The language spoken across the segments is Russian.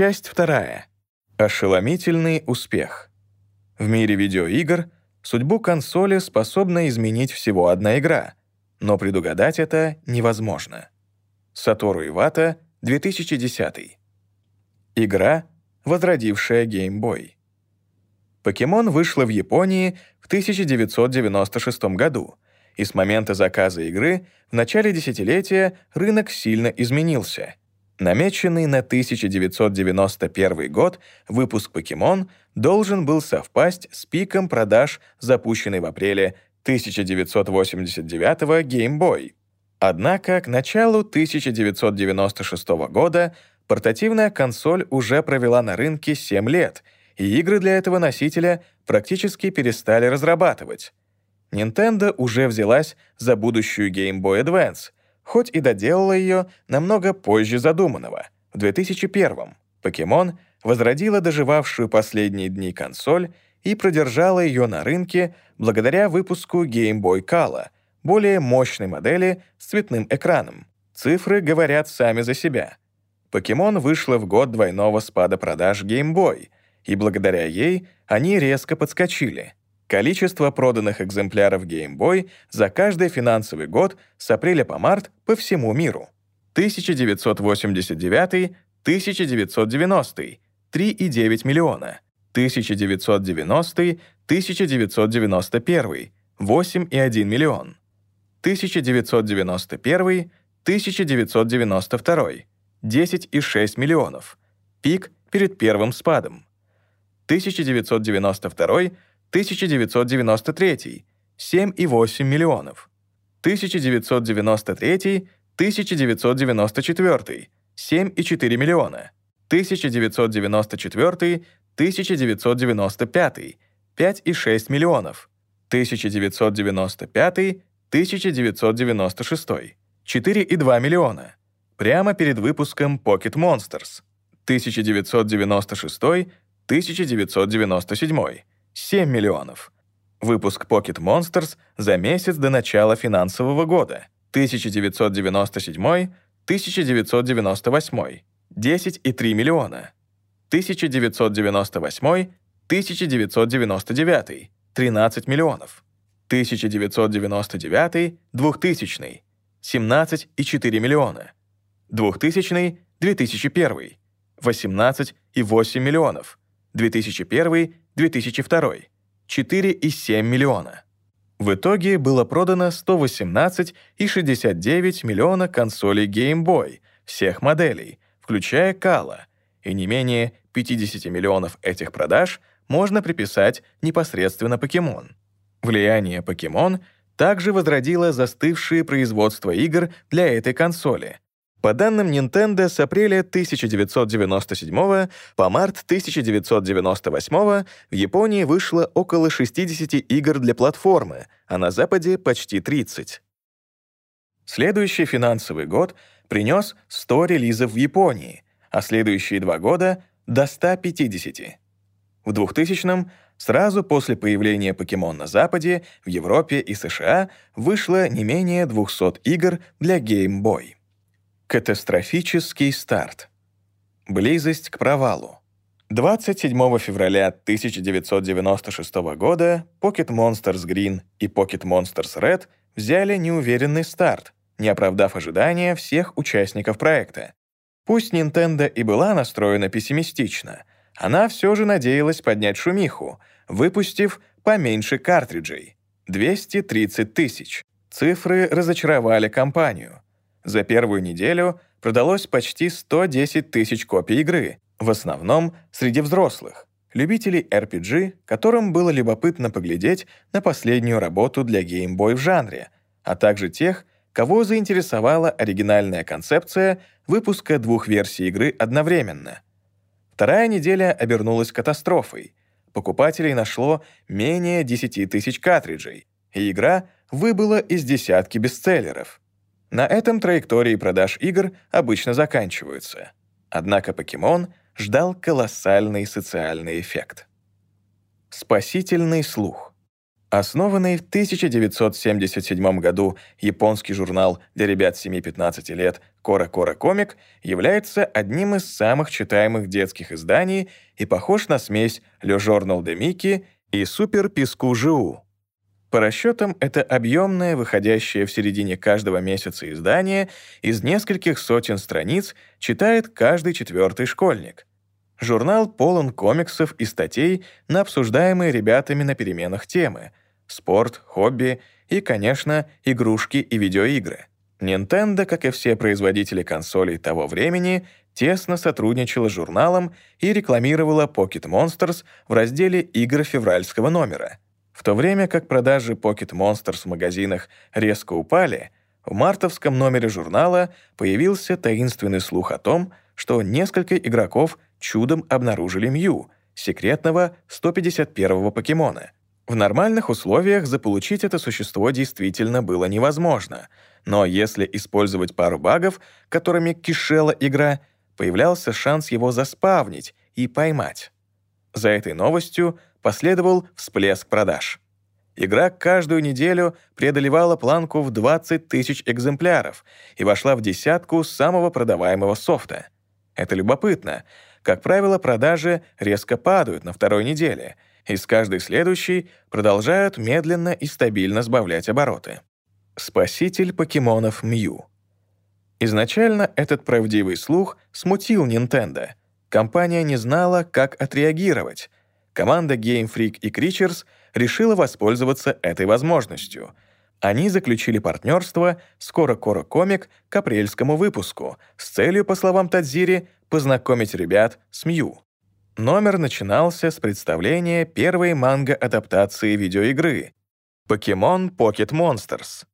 Часть вторая. Ошеломительный успех. В мире видеоигр судьбу консоли способна изменить всего одна игра, но предугадать это невозможно. Сатору Ивата, 2010. Игра, возродившая Game Boy. Покемон вышла в Японии в 1996 году, и с момента заказа игры в начале десятилетия рынок сильно изменился. Намеченный на 1991 год выпуск «Покемон» должен был совпасть с пиком продаж, запущенной в апреле 1989 Game Boy. Однако к началу 1996 года портативная консоль уже провела на рынке 7 лет, и игры для этого носителя практически перестали разрабатывать. Nintendo уже взялась за будущую Game Boy Advance, хоть и доделала ее намного позже задуманного, в 2001 Покемон возродила доживавшую последние дни консоль и продержала ее на рынке благодаря выпуску Game Boy Color, более мощной модели с цветным экраном. Цифры говорят сами за себя. Покемон вышла в год двойного спада продаж Game Boy, и благодаря ей они резко подскочили — Количество проданных экземпляров Game Boy за каждый финансовый год с апреля по март по всему миру. 1989 1990 3,9 миллиона. 1990 1991 8,1 миллион. 1991 1992 10,6 миллионов. Пик перед первым спадом. 1992 1993 — 7,8 миллионов. 1993 1994 — 7,4 миллиона. 1994 1995 — 5,6 миллионов. 1995 1996 — 4,2 миллиона. Прямо перед выпуском Pocket Monsters. 1996 1997 7 миллионов. Выпуск Pocket Monsters за месяц до начала финансового года 1997-1998 10,3 миллиона. 1998-1999 13 миллионов. 1999 2000 17,4 миллиона. 2000 2001 18,8 миллионов. 2001 2002 — 4,7 миллиона. В итоге было продано 118,69 миллиона консолей Game Boy всех моделей, включая Kala, и не менее 50 миллионов этих продаж можно приписать непосредственно Покемон. Влияние Покемон также возродило застывшие производства игр для этой консоли, по данным Nintendo, с апреля 1997 по март 1998 в Японии вышло около 60 игр для платформы, а на Западе — почти 30. Следующий финансовый год принес 100 релизов в Японии, а следующие два года — до 150. В 2000-м, сразу после появления Покемон на Западе, в Европе и США вышло не менее 200 игр для Game Boy. Катастрофический старт. Близость к провалу. 27 февраля 1996 года Pocket Monsters Green и Pocket Monsters Red взяли неуверенный старт, не оправдав ожидания всех участников проекта. Пусть Nintendo и была настроена пессимистично, она все же надеялась поднять шумиху, выпустив поменьше картриджей — 230 тысяч. Цифры разочаровали компанию — за первую неделю продалось почти 110 тысяч копий игры, в основном среди взрослых, любителей RPG, которым было любопытно поглядеть на последнюю работу для Game Boy в жанре, а также тех, кого заинтересовала оригинальная концепция выпуска двух версий игры одновременно. Вторая неделя обернулась катастрофой. Покупателей нашло менее 10 тысяч картриджей, и игра выбыла из десятки бестселлеров. На этом траектории продаж игр обычно заканчиваются. Однако Покемон ждал колоссальный социальный эффект. Спасительный слух. Основанный в 1977 году японский журнал для ребят 7-15 лет «Кора Кора Комик» является одним из самых читаемых детских изданий и похож на смесь «Le Journal de Mickey» и «Супер Писку Жиу». По расчетам, это объемное, выходящее в середине каждого месяца издание из нескольких сотен страниц читает каждый четвертый школьник. Журнал полон комиксов и статей на обсуждаемые ребятами на переменах темы — спорт, хобби и, конечно, игрушки и видеоигры. Nintendo, как и все производители консолей того времени, тесно сотрудничала с журналом и рекламировала Pocket Monsters в разделе «Игры февральского номера». В то время как продажи Pocket Monsters в магазинах резко упали, в мартовском номере журнала появился таинственный слух о том, что несколько игроков чудом обнаружили Мью, секретного 151-го покемона. В нормальных условиях заполучить это существо действительно было невозможно, но если использовать пару багов, которыми кишела игра, появлялся шанс его заспавнить и поймать. За этой новостью последовал всплеск продаж. Игра каждую неделю преодолевала планку в 20 тысяч экземпляров и вошла в десятку самого продаваемого софта. Это любопытно. Как правило, продажи резко падают на второй неделе, и с каждой следующей продолжают медленно и стабильно сбавлять обороты. Спаситель покемонов Мью. Изначально этот правдивый слух смутил Nintendo. Компания не знала, как отреагировать, команда Game Freak и Creatures решила воспользоваться этой возможностью. Они заключили партнерство с Кора-Кора Комик к апрельскому выпуску с целью, по словам Тадзири, познакомить ребят с Мью. Номер начинался с представления первой манго-адаптации видеоигры «Покемон Pocket Monsters».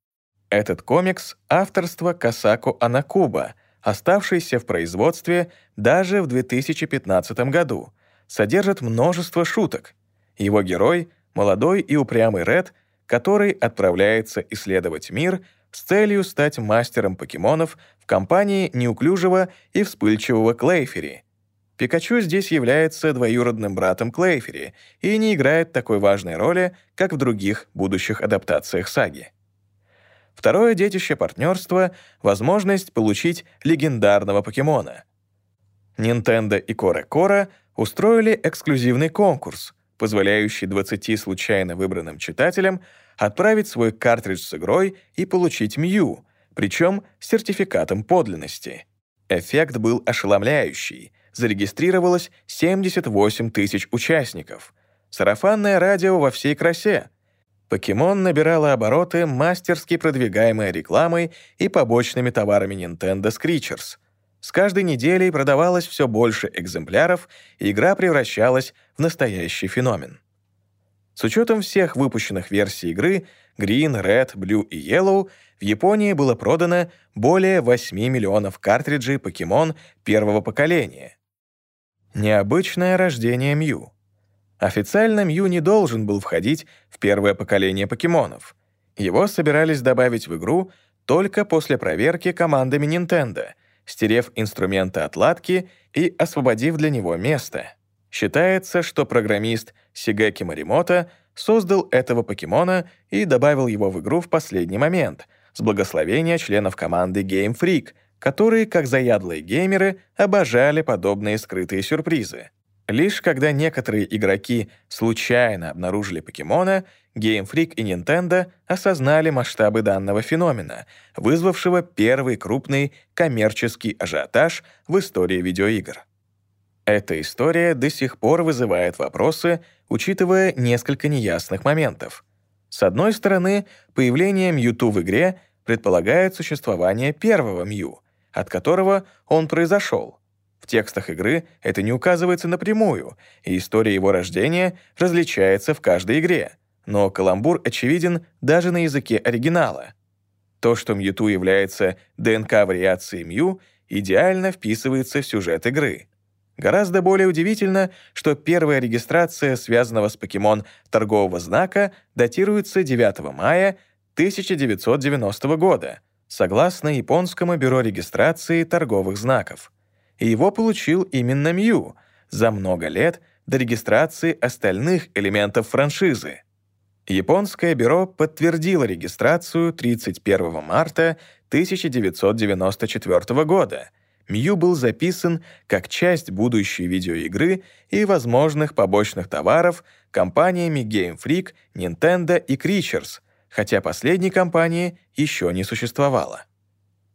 Этот комикс — авторство Касаку Анакуба, оставшийся в производстве даже в 2015 году — содержит множество шуток. Его герой — молодой и упрямый Ред, который отправляется исследовать мир с целью стать мастером покемонов в компании неуклюжего и вспыльчивого Клейфери. Пикачу здесь является двоюродным братом Клейфери и не играет такой важной роли, как в других будущих адаптациях саги. Второе детище партнерства — возможность получить легендарного покемона. Nintendo и Core Core устроили эксклюзивный конкурс, позволяющий 20 случайно выбранным читателям отправить свой картридж с игрой и получить Мью, причем с сертификатом подлинности. Эффект был ошеломляющий. Зарегистрировалось 78 тысяч участников. Сарафанное радио во всей красе. Покемон набирала обороты мастерски продвигаемой рекламой и побочными товарами Nintendo Screechers — с каждой неделей продавалось все больше экземпляров, и игра превращалась в настоящий феномен. С учетом всех выпущенных версий игры Green, Red, Blue и Yellow в Японии было продано более 8 миллионов картриджей Покемон первого поколения. Необычное рождение Мью. Официально Мью не должен был входить в первое поколение покемонов. Его собирались добавить в игру только после проверки командами Nintendo — стерев инструменты отладки и освободив для него место. Считается, что программист Сигэки Маримото создал этого покемона и добавил его в игру в последний момент, с благословения членов команды Game Freak, которые, как заядлые геймеры, обожали подобные скрытые сюрпризы. Лишь когда некоторые игроки случайно обнаружили покемона, Game Freak и Nintendo осознали масштабы данного феномена, вызвавшего первый крупный коммерческий ажиотаж в истории видеоигр. Эта история до сих пор вызывает вопросы, учитывая несколько неясных моментов. С одной стороны, появление Мьюту в игре предполагает существование первого Мью, от которого он произошел — в текстах игры это не указывается напрямую, и история его рождения различается в каждой игре. Но каламбур очевиден даже на языке оригинала. То, что Мьюту является ДНК-вариацией Мью, идеально вписывается в сюжет игры. Гораздо более удивительно, что первая регистрация связанного с покемон торгового знака датируется 9 мая 1990 года, согласно Японскому бюро регистрации торговых знаков и его получил именно Мью за много лет до регистрации остальных элементов франшизы. Японское бюро подтвердило регистрацию 31 марта 1994 года. Мью был записан как часть будущей видеоигры и возможных побочных товаров компаниями Game Freak, Nintendo и Creatures, хотя последней компании еще не существовало.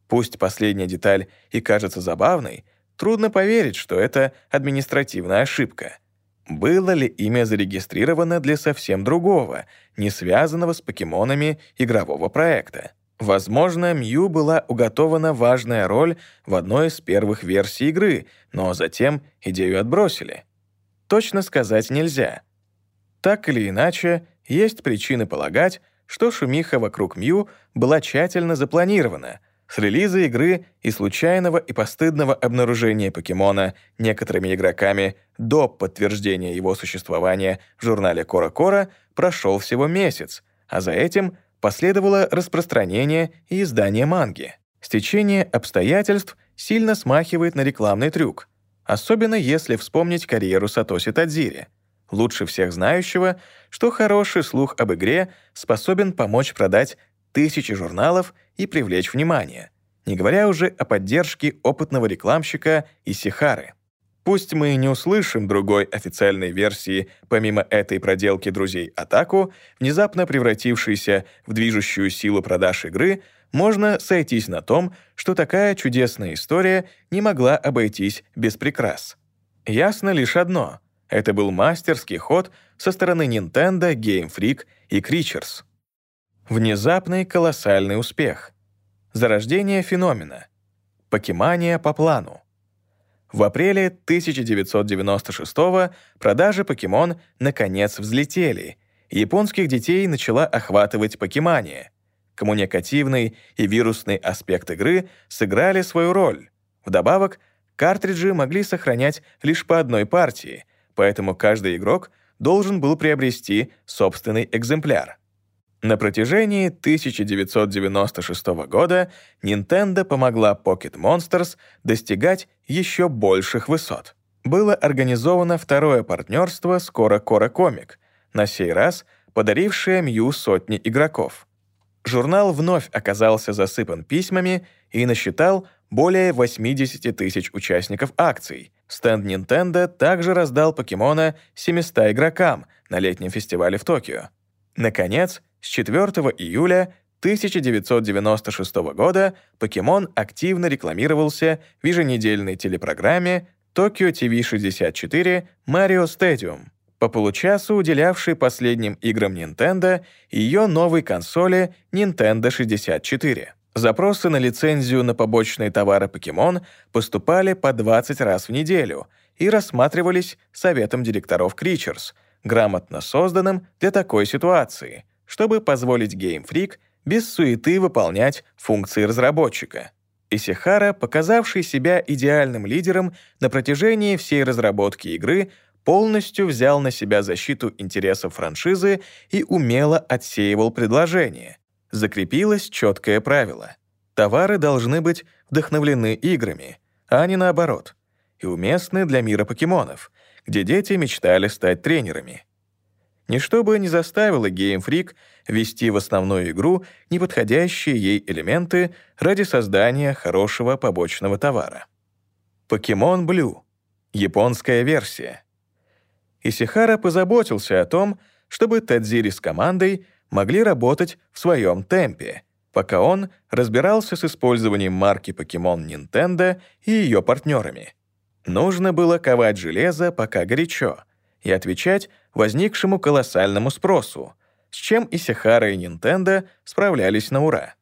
Пусть последняя деталь и кажется забавной, трудно поверить, что это административная ошибка. Было ли имя зарегистрировано для совсем другого, не связанного с покемонами игрового проекта? Возможно, Мью была уготована важная роль в одной из первых версий игры, но затем идею отбросили. Точно сказать нельзя. Так или иначе, есть причины полагать, что шумиха вокруг Мью была тщательно запланирована — с релиза игры и случайного и постыдного обнаружения покемона некоторыми игроками до подтверждения его существования в журнале Кора-Кора прошел всего месяц, а за этим последовало распространение и издание манги. Стечение обстоятельств сильно смахивает на рекламный трюк, особенно если вспомнить карьеру Сатоси Тадзири, лучше всех знающего, что хороший слух об игре способен помочь продать тысячи журналов и привлечь внимание, не говоря уже о поддержке опытного рекламщика Исихары. Пусть мы не услышим другой официальной версии, помимо этой проделки друзей Атаку, внезапно превратившейся в движущую силу продаж игры, можно сойтись на том, что такая чудесная история не могла обойтись без прикрас. Ясно лишь одно — это был мастерский ход со стороны Nintendo, Game Freak и Creatures. Внезапный колоссальный успех. Зарождение феномена. Покемания по плану. В апреле 1996 продажи покемон наконец взлетели, японских детей начала охватывать покемания. Коммуникативный и вирусный аспект игры сыграли свою роль. Вдобавок, картриджи могли сохранять лишь по одной партии, поэтому каждый игрок должен был приобрести собственный экземпляр. На протяжении 1996 года Nintendo помогла Pocket Monsters достигать еще больших высот. Было организовано второе партнерство с Кора Комик, на сей раз подарившее Мью сотни игроков. Журнал вновь оказался засыпан письмами и насчитал более 80 тысяч участников акций. Стенд Nintendo также раздал покемона 700 игрокам на летнем фестивале в Токио. Наконец, с 4 июля 1996 года покемон активно рекламировался в еженедельной телепрограмме Tokyo TV 64 Mario Stadium, по получасу уделявшей последним играм Nintendo и ее новой консоли Nintendo 64. Запросы на лицензию на побочные товары покемон поступали по 20 раз в неделю и рассматривались советом директоров Creatures, грамотно созданным для такой ситуации — чтобы позволить Game Freak без суеты выполнять функции разработчика. Исихара, показавший себя идеальным лидером на протяжении всей разработки игры, полностью взял на себя защиту интересов франшизы и умело отсеивал предложения. Закрепилось четкое правило. Товары должны быть вдохновлены играми, а не наоборот, и уместны для мира покемонов, где дети мечтали стать тренерами. Ничто бы не заставило Game Freak ввести в основную игру неподходящие ей элементы ради создания хорошего побочного товара. Покемон Blue — японская версия. Исихара позаботился о том, чтобы Тедзири с командой могли работать в своем темпе, пока он разбирался с использованием марки Покемон Nintendo и ее партнерами. Нужно было ковать железо пока горячо — и отвечать возникшему колоссальному спросу, с чем и Сихара, и Nintendo справлялись на ура.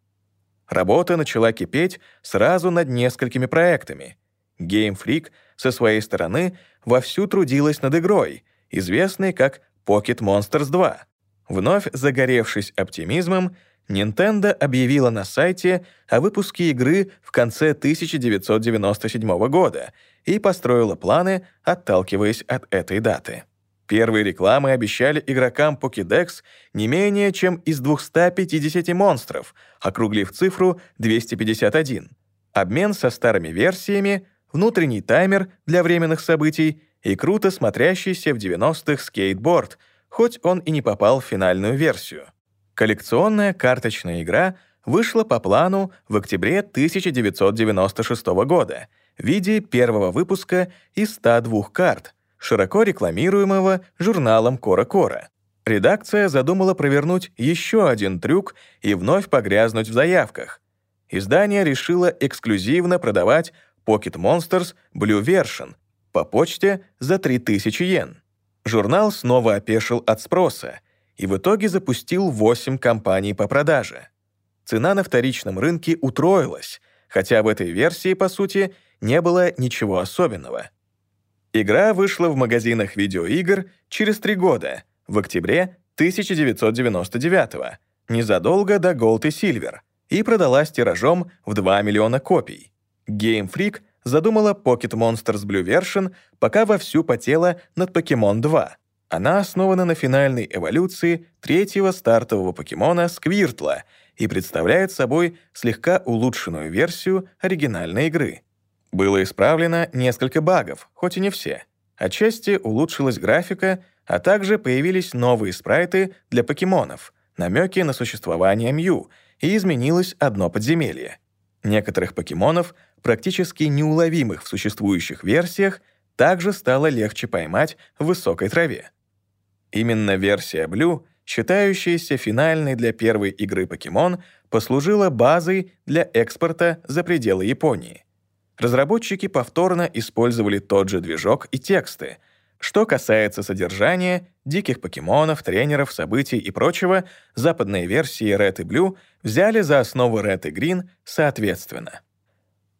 Работа начала кипеть сразу над несколькими проектами. Game Freak со своей стороны вовсю трудилась над игрой, известной как Pocket Monsters 2. Вновь загоревшись оптимизмом, Nintendo объявила на сайте о выпуске игры в конце 1997 года и построила планы, отталкиваясь от этой даты. Первые рекламы обещали игрокам Pokédex не менее чем из 250 монстров, округлив цифру 251. Обмен со старыми версиями, внутренний таймер для временных событий и круто смотрящийся в 90-х скейтборд, хоть он и не попал в финальную версию. Коллекционная карточная игра вышла по плану в октябре 1996 года в виде первого выпуска из 102 карт, широко рекламируемого журналом «Кора-Кора». Редакция задумала провернуть еще один трюк и вновь погрязнуть в заявках. Издание решило эксклюзивно продавать Pocket Monsters Blue Version по почте за 3000 йен. Журнал снова опешил от спроса и в итоге запустил 8 компаний по продаже. Цена на вторичном рынке утроилась, хотя в этой версии, по сути, не было ничего особенного. Игра вышла в магазинах видеоигр через три года, в октябре 1999 незадолго до Gold и Silver, и продалась тиражом в 2 миллиона копий. Game Freak задумала Pocket Monsters Blue Version, пока вовсю потела над Pokemon 2. Она основана на финальной эволюции третьего стартового покемона Сквиртла и представляет собой слегка улучшенную версию оригинальной игры. Было исправлено несколько багов, хоть и не все. Отчасти улучшилась графика, а также появились новые спрайты для покемонов, намеки на существование Мью, и изменилось одно подземелье. Некоторых покемонов, практически неуловимых в существующих версиях, также стало легче поймать в высокой траве. Именно версия Blue, считающаяся финальной для первой игры Покемон, послужила базой для экспорта за пределы Японии. Разработчики повторно использовали тот же движок и тексты. Что касается содержания, диких покемонов, тренеров, событий и прочего, западные версии Red и Blue взяли за основу Red и Green соответственно.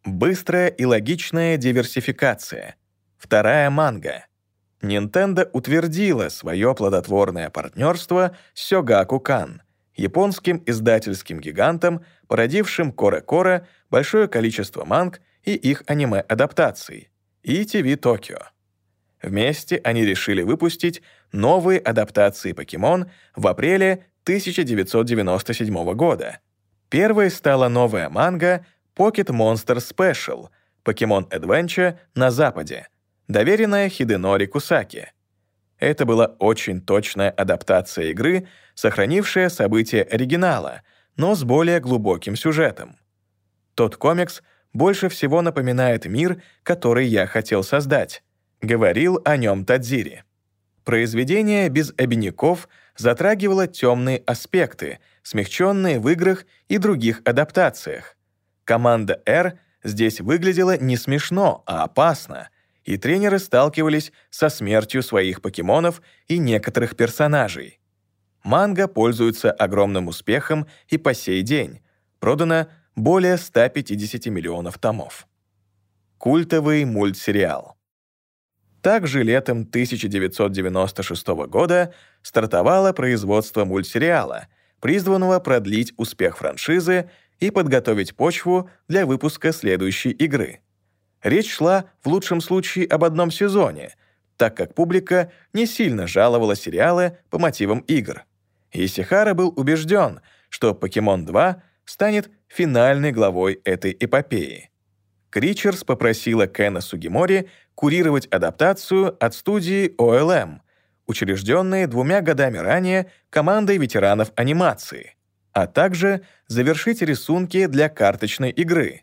Быстрая и логичная диверсификация. Вторая манга. Nintendo утвердила свое плодотворное партнерство с Сёгаку Кан, японским издательским гигантом, породившим Коре-Коре большое количество манг и их аниме-адаптаций, и TV Токио. Вместе они решили выпустить новые адаптации «Покемон» в апреле 1997 года. Первой стала новая манга Pocket Monster Special Pokemon Adventure на Западе, доверенная Хиденори Кусаки. Это была очень точная адаптация игры, сохранившая события оригинала, но с более глубоким сюжетом. Тот комикс больше всего напоминает мир, который я хотел создать. Говорил о нем Тадзири. Произведение без обиняков затрагивало темные аспекты, смягченные в играх и других адаптациях. Команда R здесь выглядела не смешно, а опасно, и тренеры сталкивались со смертью своих покемонов и некоторых персонажей. Манга пользуется огромным успехом и по сей день. Продано более 150 миллионов томов. Культовый мультсериал. Также летом 1996 года стартовало производство мультсериала, призванного продлить успех франшизы и подготовить почву для выпуска следующей игры. Речь шла в лучшем случае об одном сезоне, так как публика не сильно жаловала сериалы по мотивам игр. Исихара был убежден, что «Покемон 2» станет финальной главой этой эпопеи. Кричерс попросила Кена Сугимори курировать адаптацию от студии OLM, учрежденной двумя годами ранее командой ветеранов анимации, а также завершить рисунки для карточной игры.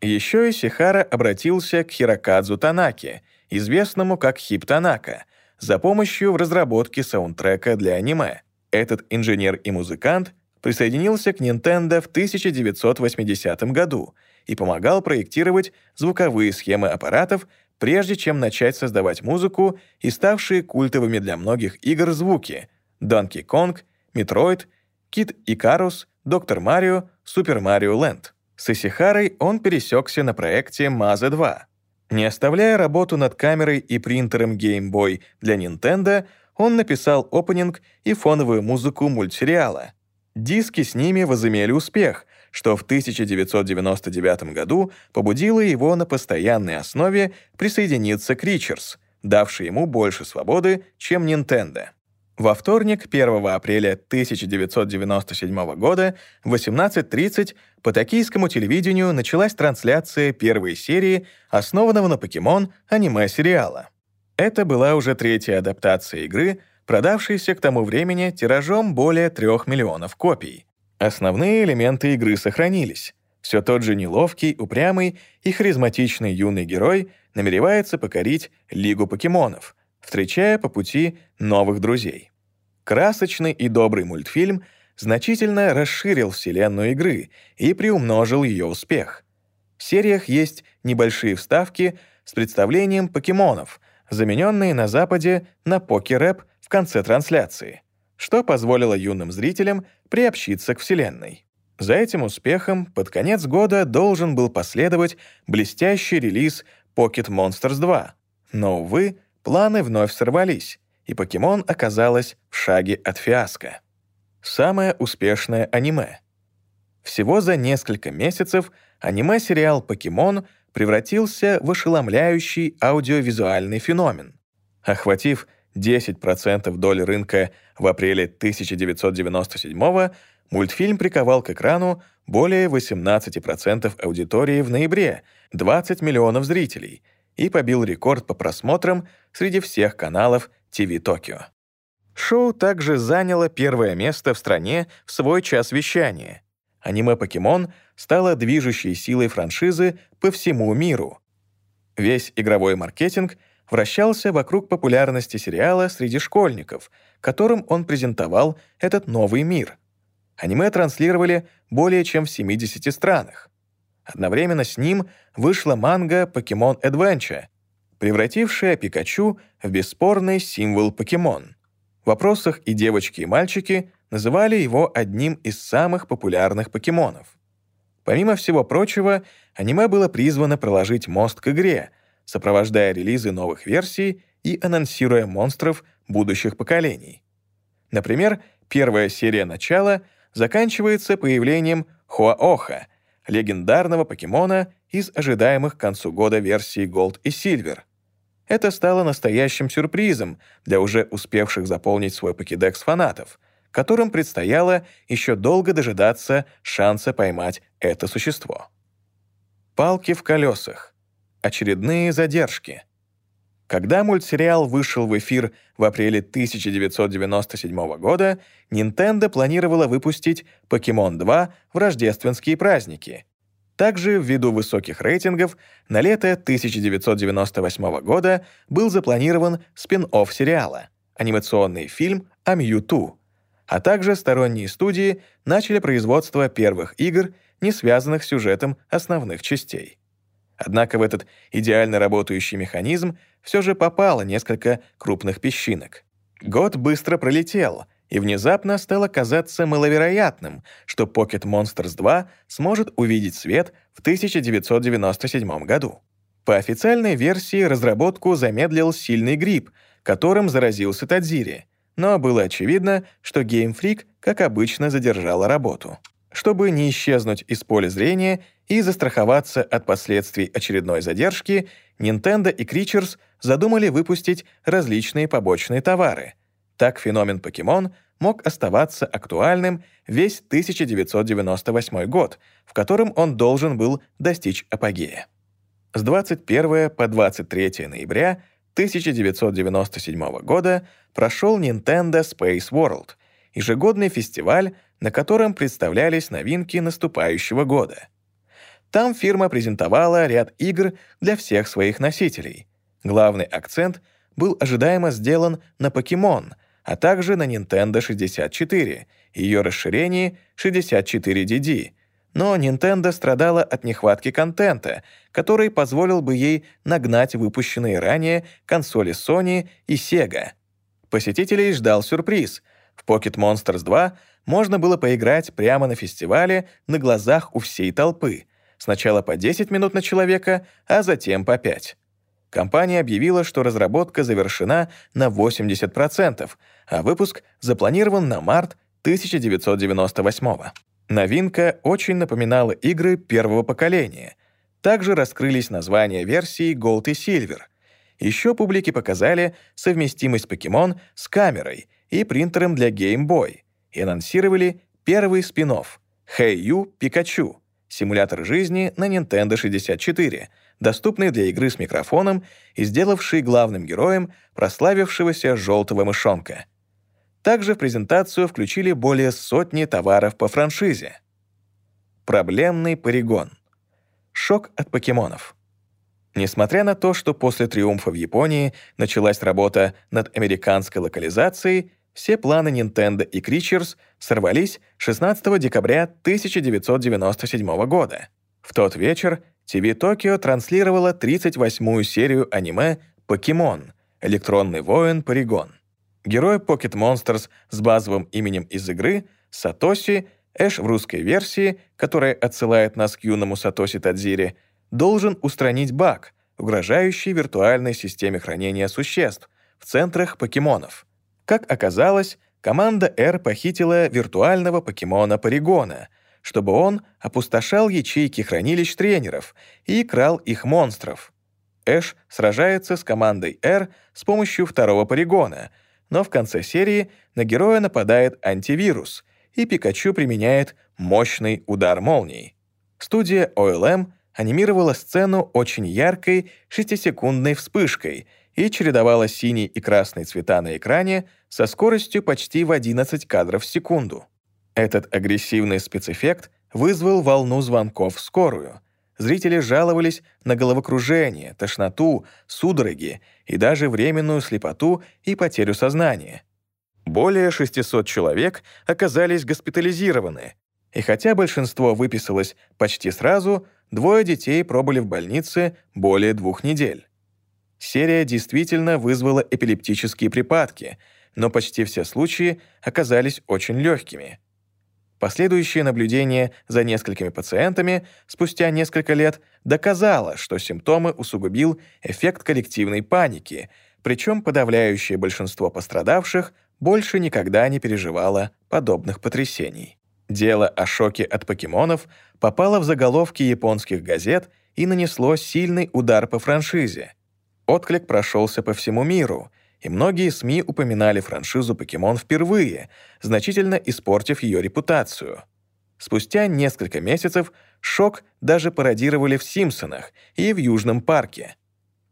Еще и Сихара обратился к Хирокадзу Танаке, известному как Хип Танака, за помощью в разработке саундтрека для аниме. Этот инженер и музыкант присоединился к Nintendo в 1980 году и помогал проектировать звуковые схемы аппаратов, прежде чем начать создавать музыку и ставшие культовыми для многих игр звуки Donkey Kong, Metroid, Kid Icarus, Доктор Марио, Супер Марио Ленд. С Исихарой он пересекся на проекте Maze 2. Не оставляя работу над камерой и принтером Game Boy для Nintendo, он написал опенинг и фоновую музыку мультсериала — Диски с ними возымели успех, что в 1999 году побудило его на постоянной основе присоединиться к Ричерс, давший ему больше свободы, чем Nintendo. Во вторник, 1 апреля 1997 года, в 18.30 по токийскому телевидению началась трансляция первой серии, основанного на покемон аниме-сериала. Это была уже третья адаптация игры, продавшийся к тому времени тиражом более 3 миллионов копий. Основные элементы игры сохранились. Все тот же неловкий, упрямый и харизматичный юный герой намеревается покорить Лигу покемонов, встречая по пути новых друзей. Красочный и добрый мультфильм значительно расширил вселенную игры и приумножил ее успех. В сериях есть небольшие вставки с представлением покемонов, замененные на Западе на покерэп в конце трансляции, что позволило юным зрителям приобщиться к вселенной. За этим успехом под конец года должен был последовать блестящий релиз Pocket Monsters 2. Но, увы, планы вновь сорвались, и покемон оказалась в шаге от фиаско. Самое успешное аниме. Всего за несколько месяцев аниме-сериал «Покемон» превратился в ошеломляющий аудиовизуальный феномен. Охватив 10% доли рынка в апреле 1997 мультфильм приковал к экрану более 18% аудитории в ноябре, 20 миллионов зрителей, и побил рекорд по просмотрам среди всех каналов TV Токио. Шоу также заняло первое место в стране в свой час вещания. Аниме «Покемон» стало движущей силой франшизы по всему миру. Весь игровой маркетинг вращался вокруг популярности сериала среди школьников, которым он презентовал этот новый мир. Аниме транслировали более чем в 70 странах. Одновременно с ним вышла манга «Покемон Adventure», превратившая Пикачу в бесспорный символ покемон. В вопросах и девочки, и мальчики называли его одним из самых популярных покемонов. Помимо всего прочего, аниме было призвано проложить мост к игре, сопровождая релизы новых версий и анонсируя монстров будущих поколений. Например, первая серия «Начало» заканчивается появлением Хуаоха, легендарного покемона из ожидаемых к концу года версий Gold и Silver. Это стало настоящим сюрпризом для уже успевших заполнить свой покедекс фанатов, которым предстояло еще долго дожидаться шанса поймать это существо. Палки в колесах. Очередные задержки. Когда мультсериал вышел в эфир в апреле 1997 года, Nintendo планировала выпустить Pokemon 2 в рождественские праздники. Также, ввиду высоких рейтингов, на лето 1998 года был запланирован спин-офф сериала — анимационный фильм о Мьюту, а также сторонние студии начали производство первых игр, не связанных с сюжетом основных частей. Однако в этот идеально работающий механизм все же попало несколько крупных песчинок. Год быстро пролетел, и внезапно стало казаться маловероятным, что Pocket Monsters 2 сможет увидеть свет в 1997 году. По официальной версии разработку замедлил сильный грипп, которым заразился Тадзири, но было очевидно, что Game Freak, как обычно, задержала работу. Чтобы не исчезнуть из поля зрения и застраховаться от последствий очередной задержки, Nintendo и Creatures задумали выпустить различные побочные товары. Так феномен покемон мог оставаться актуальным весь 1998 год, в котором он должен был достичь апогея. С 21 по 23 ноября 1997 года прошел Nintendo Space World, ежегодный фестиваль, на котором представлялись новинки наступающего года. Там фирма презентовала ряд игр для всех своих носителей. Главный акцент был ожидаемо сделан на Покемон, а также на Nintendo 64 и ее расширении 64DD. Но Nintendo страдала от нехватки контента, который позволил бы ей нагнать выпущенные ранее консоли Sony и Sega. Посетителей ждал сюрприз. В Pocket Monsters 2 можно было поиграть прямо на фестивале на глазах у всей толпы. Сначала по 10 минут на человека, а затем по 5. Компания объявила, что разработка завершена на 80%, а выпуск запланирован на март 1998 Новинка очень напоминала игры первого поколения. Также раскрылись названия версий Gold и Silver. Еще публике показали совместимость покемон с камерой и принтером для Game Boy и анонсировали первый спин-офф Hey You Pikachu — симулятор жизни на Nintendo 64, доступный для игры с микрофоном и сделавший главным героем прославившегося желтого мышонка. Также в презентацию включили более сотни товаров по франшизе. Проблемный полигон. Шок от покемонов. Несмотря на то, что после триумфа в Японии началась работа над американской локализацией, все планы Nintendo и Creatures сорвались 16 декабря 1997 года. В тот вечер TV Tokyo транслировала 38-ю серию аниме «Покемон. Электронный воин Паригон». Герой Pocket Monsters с базовым именем из игры Сатоси, Эш в русской версии, которая отсылает нас к юному Сатоси Тадзири, должен устранить баг, угрожающий виртуальной системе хранения существ в центрах покемонов. Как оказалось, команда R похитила виртуального покемона Паригона, чтобы он опустошал ячейки хранилищ тренеров и крал их монстров. Эш сражается с командой R с помощью второго Паригона, но в конце серии на героя нападает антивирус, и Пикачу применяет мощный удар молнии. Студия OLM анимировала сцену очень яркой шестисекундной вспышкой и чередовала синий и красный цвета на экране со скоростью почти в 11 кадров в секунду. Этот агрессивный спецэффект вызвал волну звонков в скорую. Зрители жаловались на головокружение, тошноту, судороги и даже временную слепоту и потерю сознания. Более 600 человек оказались госпитализированы, и хотя большинство выписалось почти сразу, двое детей пробыли в больнице более двух недель. Серия действительно вызвала эпилептические припадки, но почти все случаи оказались очень легкими. Последующее наблюдение за несколькими пациентами спустя несколько лет доказало, что симптомы усугубил эффект коллективной паники, причем подавляющее большинство пострадавших больше никогда не переживало подобных потрясений. Дело о шоке от покемонов попало в заголовки японских газет и нанесло сильный удар по франшизе. Отклик прошелся по всему миру, и многие СМИ упоминали франшизу «Покемон» впервые, значительно испортив ее репутацию. Спустя несколько месяцев шок даже пародировали в «Симпсонах» и в Южном парке.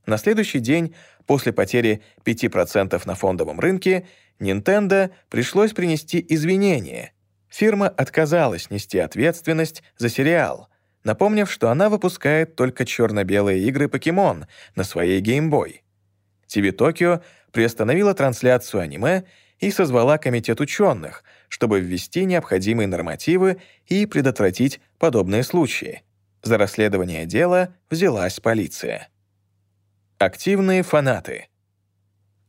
На следующий день, после потери 5% на фондовом рынке, Nintendo пришлось принести извинения — Фирма отказалась нести ответственность за сериал, напомнив, что она выпускает только черно-белые игры «Покемон» на своей Game Boy. TV Tokyo приостановила трансляцию аниме и созвала комитет ученых, чтобы ввести необходимые нормативы и предотвратить подобные случаи. За расследование дела взялась полиция. Активные фанаты.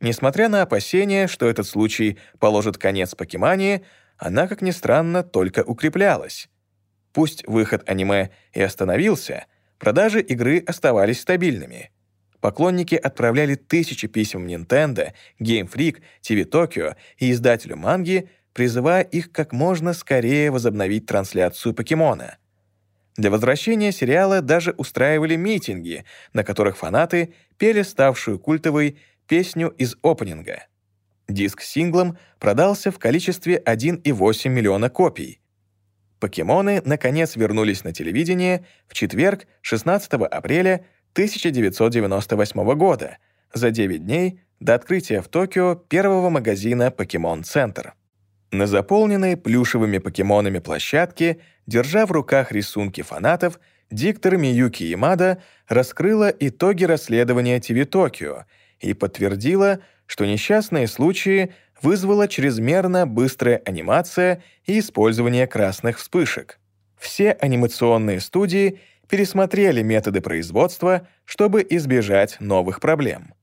Несмотря на опасения, что этот случай положит конец покемании, она, как ни странно, только укреплялась. Пусть выход аниме и остановился, продажи игры оставались стабильными. Поклонники отправляли тысячи писем Nintendo, Game Freak, TV Tokyo и издателю манги, призывая их как можно скорее возобновить трансляцию покемона. Для возвращения сериала даже устраивали митинги, на которых фанаты пели ставшую культовой песню из опенинга. Диск с синглом продался в количестве 1,8 миллиона копий. «Покемоны» наконец вернулись на телевидение в четверг, 16 апреля 1998 года, за 9 дней до открытия в Токио первого магазина «Покемон Центр». На заполненной плюшевыми покемонами площадке, держа в руках рисунки фанатов, диктор Миюки Ямада раскрыла итоги расследования ТВ Токио и подтвердила, что несчастные случаи вызвала чрезмерно быстрая анимация и использование красных вспышек. Все анимационные студии пересмотрели методы производства, чтобы избежать новых проблем.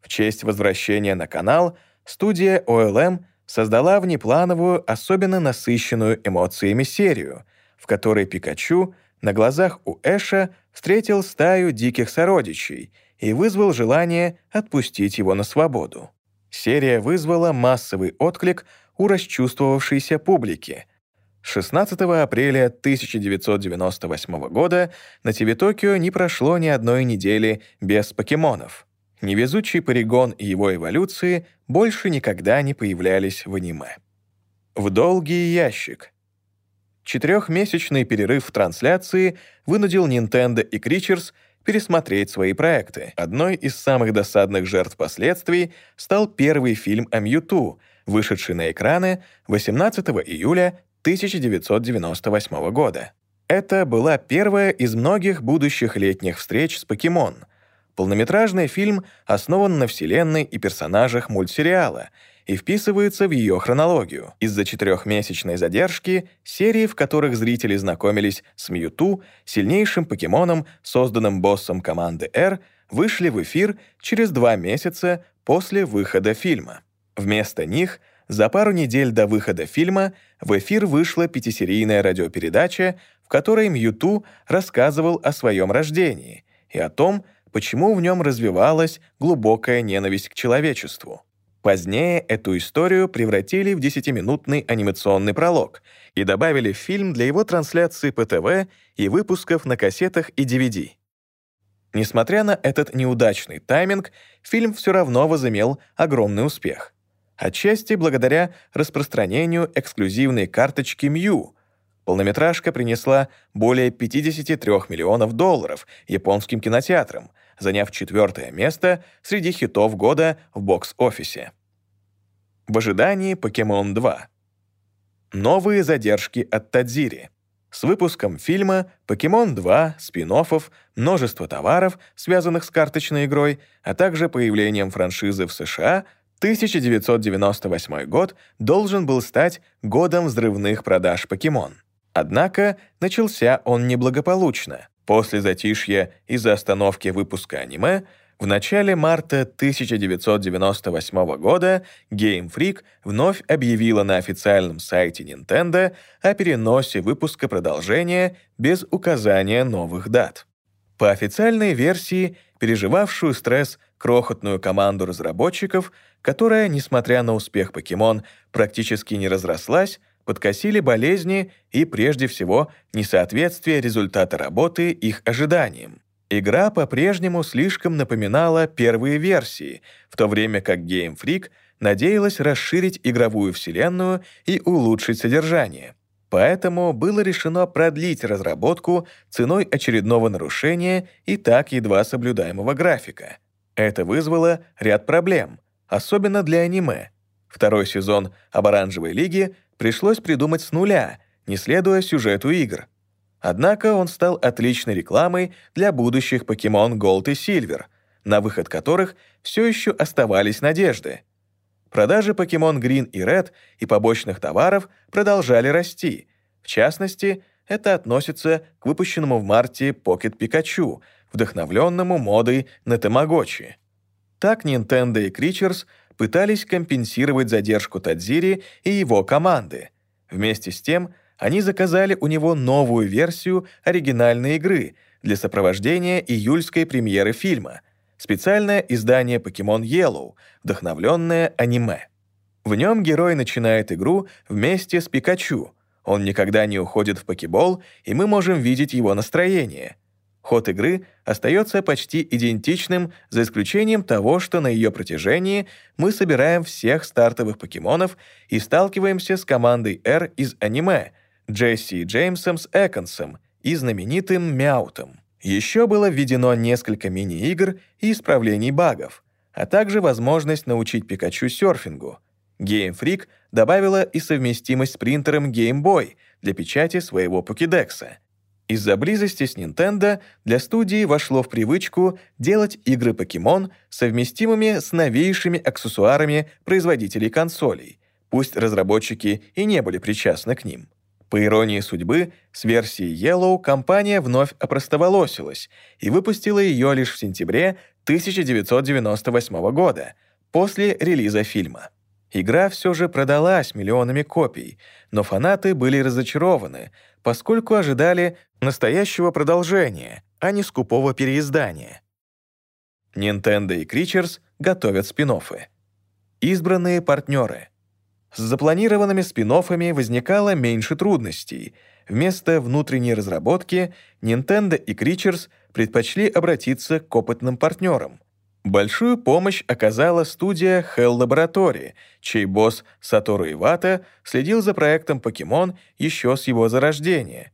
В честь возвращения на канал студия OLM создала внеплановую, особенно насыщенную эмоциями серию, в которой Пикачу на глазах у Эша встретил стаю диких сородичей — и вызвал желание отпустить его на свободу. Серия вызвала массовый отклик у расчувствовавшейся публики. 16 апреля 1998 года на ТВ Токио не прошло ни одной недели без покемонов. Невезучий Паригон и его эволюции больше никогда не появлялись в аниме. В долгий ящик. Четырехмесячный перерыв в трансляции вынудил Nintendo и Creatures пересмотреть свои проекты. Одной из самых досадных жертв последствий стал первый фильм о Мьюту, вышедший на экраны 18 июля 1998 года. Это была первая из многих будущих летних встреч с «Покемон». Полнометражный фильм основан на вселенной и персонажах мультсериала и вписывается в ее хронологию. Из-за четырехмесячной задержки серии, в которых зрители знакомились с Мьюту, сильнейшим покемоном, созданным боссом команды R, вышли в эфир через два месяца после выхода фильма. Вместо них — за пару недель до выхода фильма в эфир вышла пятисерийная радиопередача, в которой Мьюту рассказывал о своем рождении и о том, почему в нем развивалась глубокая ненависть к человечеству. Позднее эту историю превратили в десятиминутный анимационный пролог и добавили в фильм для его трансляции по ТВ и выпусков на кассетах и DVD. Несмотря на этот неудачный тайминг, фильм все равно возымел огромный успех отчасти благодаря распространению эксклюзивной карточки Мью. Полнометражка принесла более 53 миллионов долларов японским кинотеатрам, заняв четвертое место среди хитов года в бокс-офисе. В ожидании «Покемон 2». Новые задержки от Тадзири. С выпуском фильма «Покемон 2», спин множество товаров, связанных с карточной игрой, а также появлением франшизы в США — 1998 год должен был стать годом взрывных продаж покемон. Однако начался он неблагополучно. После затишья из-за остановки выпуска аниме в начале марта 1998 года Game Freak вновь объявила на официальном сайте Nintendo о переносе выпуска продолжения без указания новых дат. По официальной версии, переживавшую стресс крохотную команду разработчиков которая, несмотря на успех покемон, практически не разрослась, подкосили болезни и, прежде всего, несоответствие результата работы их ожиданиям. Игра по-прежнему слишком напоминала первые версии, в то время как Game Freak надеялась расширить игровую вселенную и улучшить содержание. Поэтому было решено продлить разработку ценой очередного нарушения и так едва соблюдаемого графика. Это вызвало ряд проблем, особенно для аниме. Второй сезон об оранжевой лиге пришлось придумать с нуля, не следуя сюжету игр. Однако он стал отличной рекламой для будущих Pokemon Gold и Silver, на выход которых все еще оставались надежды. Продажи Pokemon Green и Red и побочных товаров продолжали расти. В частности, это относится к выпущенному в марте Pocket Pikachu, вдохновленному модой на Тамагочи. Так Nintendo и Creatures пытались компенсировать задержку Тадзири и его команды. Вместе с тем, они заказали у него новую версию оригинальной игры для сопровождения июльской премьеры фильма, специальное издание Pokemon Yellow, вдохновленное аниме. В нем герой начинает игру вместе с Пикачу. Он никогда не уходит в покебол, и мы можем видеть его настроение — Ход игры остается почти идентичным, за исключением того, что на ее протяжении мы собираем всех стартовых покемонов и сталкиваемся с командой R из аниме, Джесси Джеймсом с Эконсом и знаменитым Мяутом. Еще было введено несколько мини-игр и исправлений багов, а также возможность научить Пикачу серфингу. Game Freak добавила и совместимость с принтером Game Boy для печати своего покедекса — из-за близости с Nintendo для студии вошло в привычку делать игры Pokemon совместимыми с новейшими аксессуарами производителей консолей, пусть разработчики и не были причастны к ним. По иронии судьбы, с версией Yellow компания вновь опростоволосилась и выпустила ее лишь в сентябре 1998 года, после релиза фильма. Игра все же продалась миллионами копий, но фанаты были разочарованы, поскольку ожидали настоящего продолжения, а не скупого переиздания. Nintendo и Creatures готовят спин -оффы. Избранные партнеры. С запланированными спин возникало меньше трудностей. Вместо внутренней разработки Nintendo и Creatures предпочли обратиться к опытным партнерам. Большую помощь оказала студия Hell Laboratory, чей босс Сатору Ивата следил за проектом Pokemon еще с его зарождения.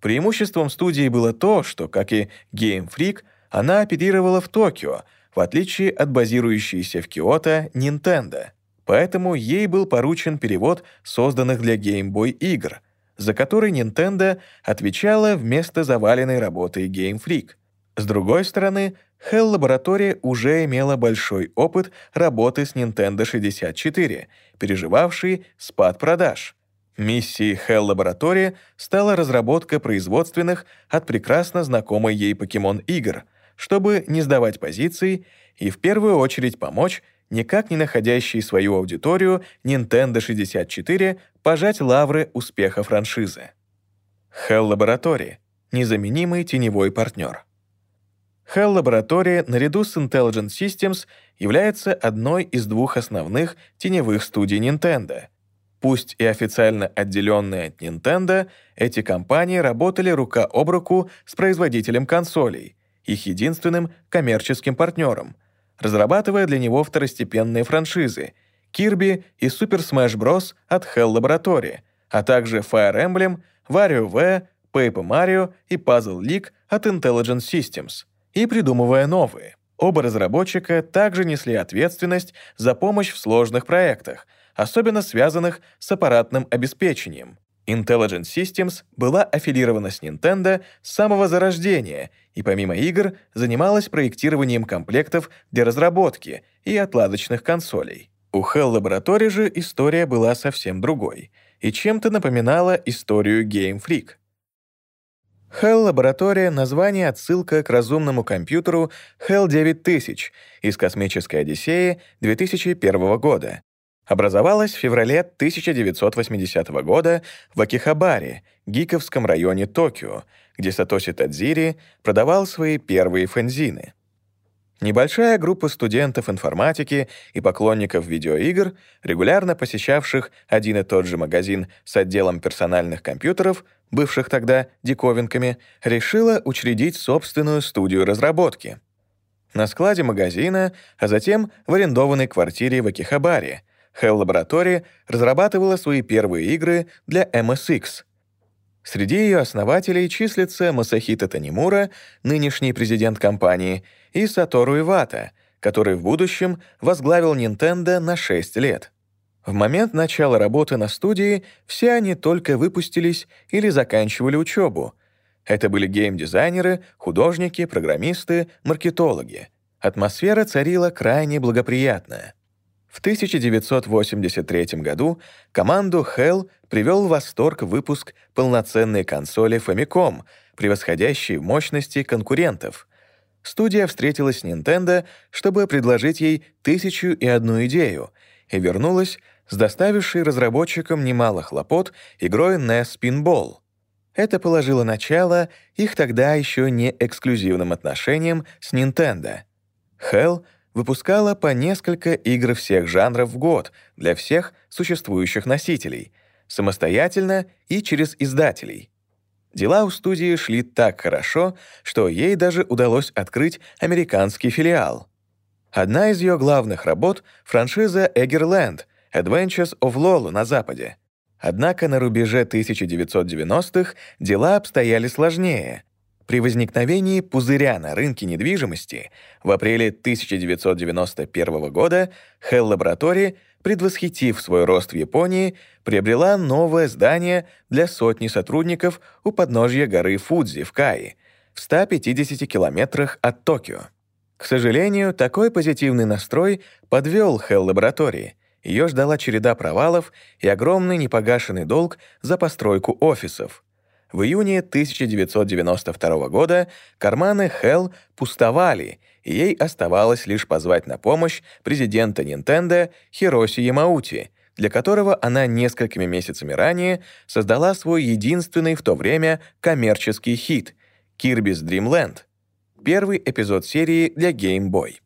Преимуществом студии было то, что, как и Game Freak, она оперировала в Токио, в отличие от базирующейся в Киото Nintendo. поэтому ей был поручен перевод созданных для Game Boy игр, за который Nintendo отвечала вместо заваленной работы Game Freak. С другой стороны, Hell Laboratory уже имела большой опыт работы с Nintendo 64, переживавший спад продаж. Миссией Hell Laboratory стала разработка производственных от прекрасно знакомой ей Pokemon игр, чтобы не сдавать позиции и в первую очередь помочь никак не находящей свою аудиторию Nintendo 64 пожать лавры успеха франшизы. Hell Laboratory — незаменимый теневой партнер. Hell Laboratory наряду с Intelligent Systems является одной из двух основных теневых студий Nintendo. Пусть и официально отделенные от Nintendo, эти компании работали рука об руку с производителем консолей, их единственным коммерческим партнером, разрабатывая для него второстепенные франшизы Kirby и Super Smash Bros. от Hell Laboratory, а также Fire Emblem, WarioWare, Paper Mario и Puzzle League от Intelligent Systems — и придумывая новые. Оба разработчика также несли ответственность за помощь в сложных проектах, особенно связанных с аппаратным обеспечением. Intelligent Systems была аффилирована с Nintendo с самого зарождения и помимо игр занималась проектированием комплектов для разработки и отладочных консолей. У Hell Laboratory же история была совсем другой и чем-то напоминала историю Game Freak. Hell Лаборатория — название отсылка к разумному компьютеру Hell 9000 из «Космической Одиссеи» 2001 года. Образовалась в феврале 1980 года в Акихабаре, гиковском районе Токио, где Сатоси Тадзири продавал свои первые фэнзины. Небольшая группа студентов информатики и поклонников видеоигр, регулярно посещавших один и тот же магазин с отделом персональных компьютеров, бывших тогда диковинками, решила учредить собственную студию разработки. На складе магазина, а затем в арендованной квартире в Акихабаре, Hell Laboratory разрабатывала свои первые игры для MSX — Среди ее основателей числятся Масахита Танимура, нынешний президент компании, и Сатору Ивата, который в будущем возглавил Nintendo на 6 лет. В момент начала работы на студии все они только выпустились или заканчивали учебу. Это были геймдизайнеры, художники, программисты, маркетологи. Атмосфера царила крайне благоприятная. В 1983 году команду Hell привел в восторг выпуск полноценной консоли Famicom, превосходящей в мощности конкурентов. Студия встретилась с Nintendo, чтобы предложить ей тысячу и одну идею, и вернулась с доставившей разработчикам немало хлопот игрой NES Pinball. Это положило начало их тогда еще не эксклюзивным отношениям с Nintendo. Hell — выпускала по несколько игр всех жанров в год для всех существующих носителей, самостоятельно и через издателей. Дела у студии шли так хорошо, что ей даже удалось открыть американский филиал. Одна из ее главных работ — франшиза Эгерленд Adventures of Lolo на Западе. Однако на рубеже 1990-х дела обстояли сложнее, при возникновении пузыря на рынке недвижимости в апреле 1991 года Hell Laboratory, предвосхитив свой рост в Японии, приобрела новое здание для сотни сотрудников у подножья горы Фудзи в Каи, в 150 километрах от Токио. К сожалению, такой позитивный настрой подвел Hell Laboratory. Ее ждала череда провалов и огромный непогашенный долг за постройку офисов — в июне 1992 года карманы Hell пустовали, и ей оставалось лишь позвать на помощь президента Nintendo Хироси Ямаути, для которого она несколькими месяцами ранее создала свой единственный в то время коммерческий хит «Kirby's Dream Land», первый эпизод серии для Game Boy.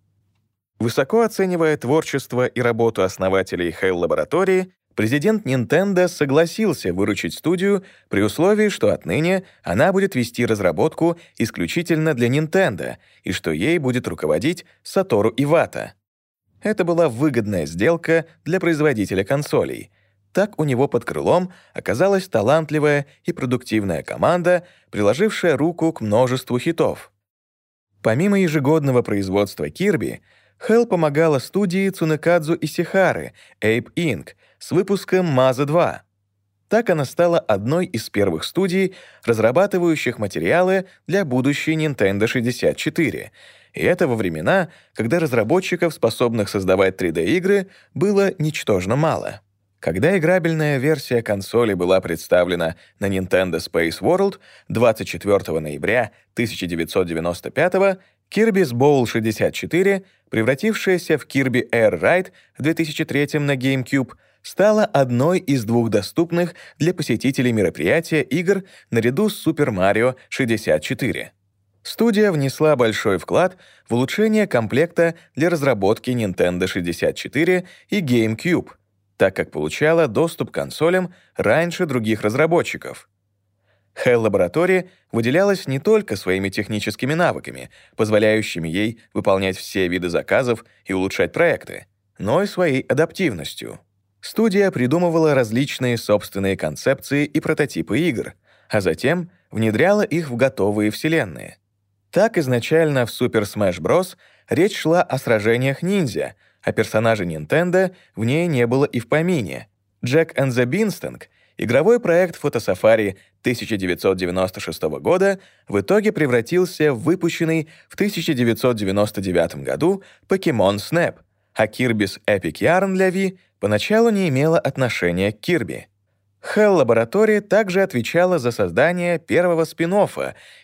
Высоко оценивая творчество и работу основателей Hell Laboratory, президент Nintendo согласился выручить студию при условии, что отныне она будет вести разработку исключительно для Nintendo и что ей будет руководить Сатору Ивата. Это была выгодная сделка для производителя консолей. Так у него под крылом оказалась талантливая и продуктивная команда, приложившая руку к множеству хитов. Помимо ежегодного производства Kirby, Хелл помогала студии Цунекадзу и Сихары, Ape Inc., с выпуском Маза 2. Так она стала одной из первых студий, разрабатывающих материалы для будущей Nintendo 64. И это во времена, когда разработчиков, способных создавать 3D-игры, было ничтожно мало. Когда играбельная версия консоли была представлена на Nintendo Space World 24 ноября 1995 Kirby's Bowl 64, превратившаяся в Kirby Air Ride в 2003 на GameCube, стала одной из двух доступных для посетителей мероприятия игр наряду с Super Mario 64. Студия внесла большой вклад в улучшение комплекта для разработки Nintendo 64 и GameCube — так как получала доступ к консолям раньше других разработчиков. Hell Laboratory выделялась не только своими техническими навыками, позволяющими ей выполнять все виды заказов и улучшать проекты, но и своей адаптивностью. Студия придумывала различные собственные концепции и прототипы игр, а затем внедряла их в готовые вселенные. Так изначально в Super Smash Bros. речь шла о сражениях ниндзя, а персонажа Nintendo в ней не было и в помине. Jack and the Beanstalk, игровой проект фотосафари 1996 года, в итоге превратился в выпущенный в 1999 году Pokemon Snap, а Kirby's Epic Yarn для Wii поначалу не имела отношения к Kirby. Hell Laboratory также отвечала за создание первого спин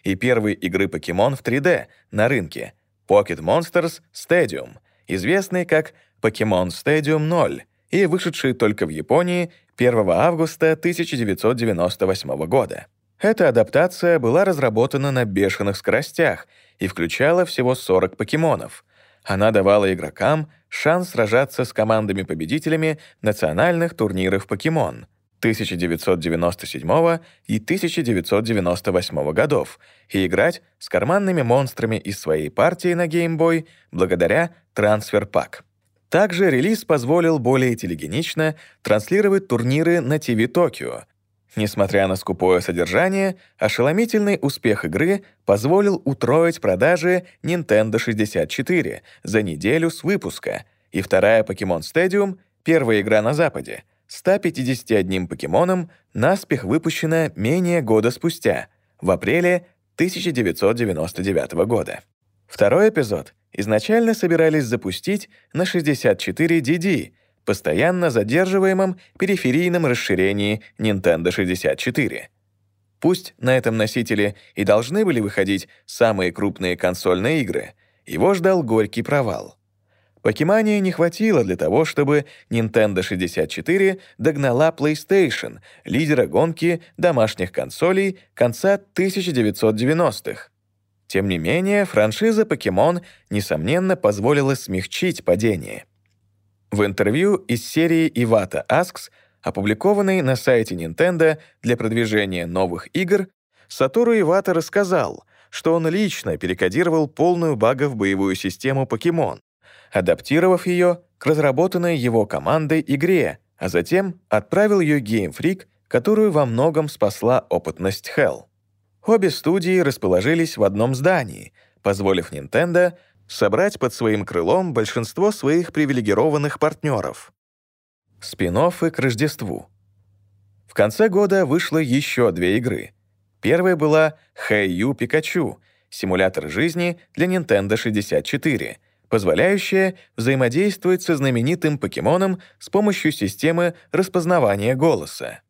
и первой игры Pokemon в 3D на рынке — Pocket Monsters Stadium — известный как Pokemon Stadium 0 и вышедший только в Японии 1 августа 1998 года. Эта адаптация была разработана на бешеных скоростях и включала всего 40 покемонов. Она давала игрокам шанс сражаться с командами-победителями национальных турниров покемон 1997 и 1998 годов и играть с карманными монстрами из своей партии на Game Boy благодаря Transfer Pack. Также релиз позволил более телегенично транслировать турниры на TV Токио. Несмотря на скупое содержание, ошеломительный успех игры позволил утроить продажи Nintendo 64 за неделю с выпуска, и вторая Pokemon Stadium, первая игра на Западе, 151 покемоном наспех выпущена менее года спустя, в апреле 1999 года. Второй эпизод изначально собирались запустить на 64DD, постоянно задерживаемом периферийном расширении Nintendo 64. Пусть на этом носителе и должны были выходить самые крупные консольные игры, его ждал горький провал. Покемании не хватило для того, чтобы Nintendo 64 догнала PlayStation, лидера гонки домашних консолей конца 1990-х. Тем не менее, франшиза Pokemon, несомненно, позволила смягчить падение. В интервью из серии Iwata Asks, опубликованной на сайте Nintendo для продвижения новых игр, Сатору Ивата рассказал, что он лично перекодировал полную багов боевую систему Pokemon, адаптировав ее к разработанной его командой игре, а затем отправил ее Game Freak, которую во многом спасла опытность Hell. Обе студии расположились в одном здании, позволив Nintendo собрать под своим крылом большинство своих привилегированных партнеров. спин к Рождеству. В конце года вышло еще две игры. Первая была Hey You Pikachu, симулятор жизни для Nintendo 64, позволяющая взаимодействовать со знаменитым покемоном с помощью системы распознавания голоса.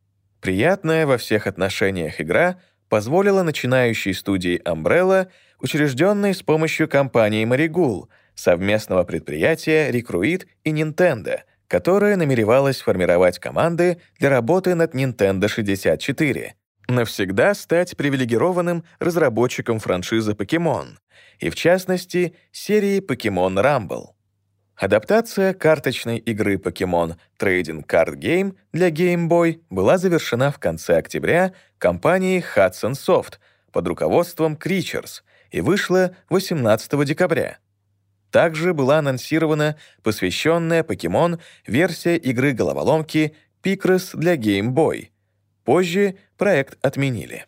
Приятная во всех отношениях игра — позволила начинающей студии Umbrella, учрежденной с помощью компании Marigold, совместного предприятия Recruit и Nintendo, которая намеревалась формировать команды для работы над Nintendo 64, навсегда стать привилегированным разработчиком франшизы Pokemon, и в частности серии Pokemon Rumble. Адаптация карточной игры Pokemon Trading Card Game для Game Boy была завершена в конце октября компанией Hudson Soft под руководством Creatures и вышла 18 декабря. Также была анонсирована посвященная Pokemon версия игры головоломки Picross для Game Boy. Позже проект отменили.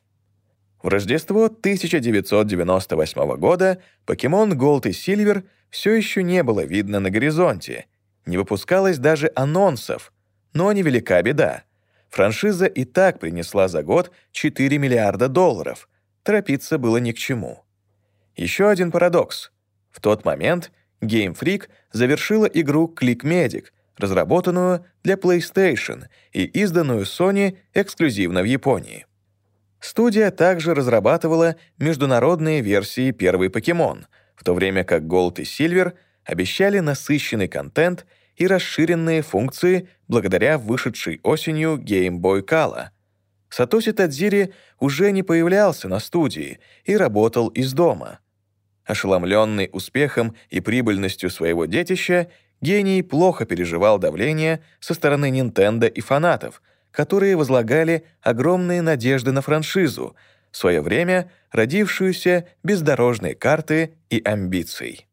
В Рождество 1998 года Pokemon Gold и Silver все еще не было видно на горизонте, не выпускалось даже анонсов, но невелика беда. Франшиза и так принесла за год 4 миллиарда долларов. Торопиться было ни к чему. Еще один парадокс. В тот момент Game Freak завершила игру Click Medic, разработанную для PlayStation и изданную Sony эксклюзивно в Японии. Студия также разрабатывала международные версии первой Покемон, в то время как Gold и Silver обещали насыщенный контент и расширенные функции благодаря вышедшей осенью Game Boy Color. Сатоси Тадзири уже не появлялся на студии и работал из дома. Ошеломленный успехом и прибыльностью своего детища, гений плохо переживал давление со стороны Nintendo и фанатов, которые возлагали огромные надежды на франшизу, в свое время родившуюся без дорожной карты и амбиций.